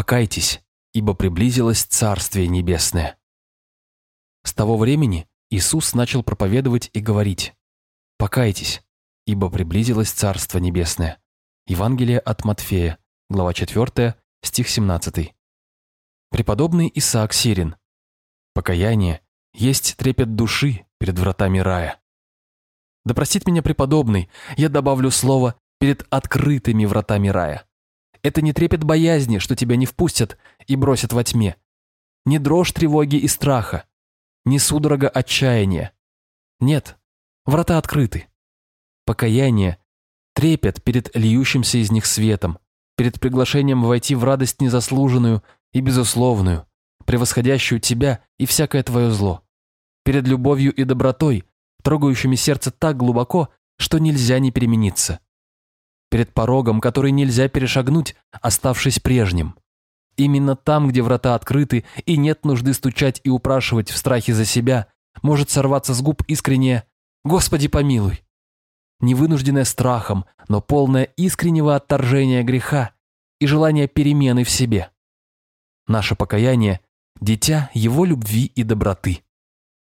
Покайтесь, ибо приблизилось Царствие Небесное. С того времени Иисус начал проповедовать и говорить «Покайтесь, ибо приблизилось Царство Небесное». Евангелие от Матфея, глава 4, стих 17. Преподобный Исаак Сирин. Покаяние есть трепет души перед вратами рая. Да простит меня преподобный, я добавлю слово «перед открытыми вратами рая». Это не трепет боязни, что тебя не впустят и бросят во тьме. Не дрожь тревоги и страха. Не судорога отчаяния. Нет, врата открыты. Покаяние – трепет перед льющимся из них светом, перед приглашением войти в радость незаслуженную и безусловную, превосходящую тебя и всякое твое зло, перед любовью и добротой, трогающими сердце так глубоко, что нельзя не перемениться перед порогом, который нельзя перешагнуть, оставшись прежним. Именно там, где врата открыты и нет нужды стучать и упрашивать в страхе за себя, может сорваться с губ искреннее «Господи помилуй!» Невынужденное страхом, но полное искреннего отторжения греха и желание перемены в себе. Наше покаяние – дитя его любви и доброты.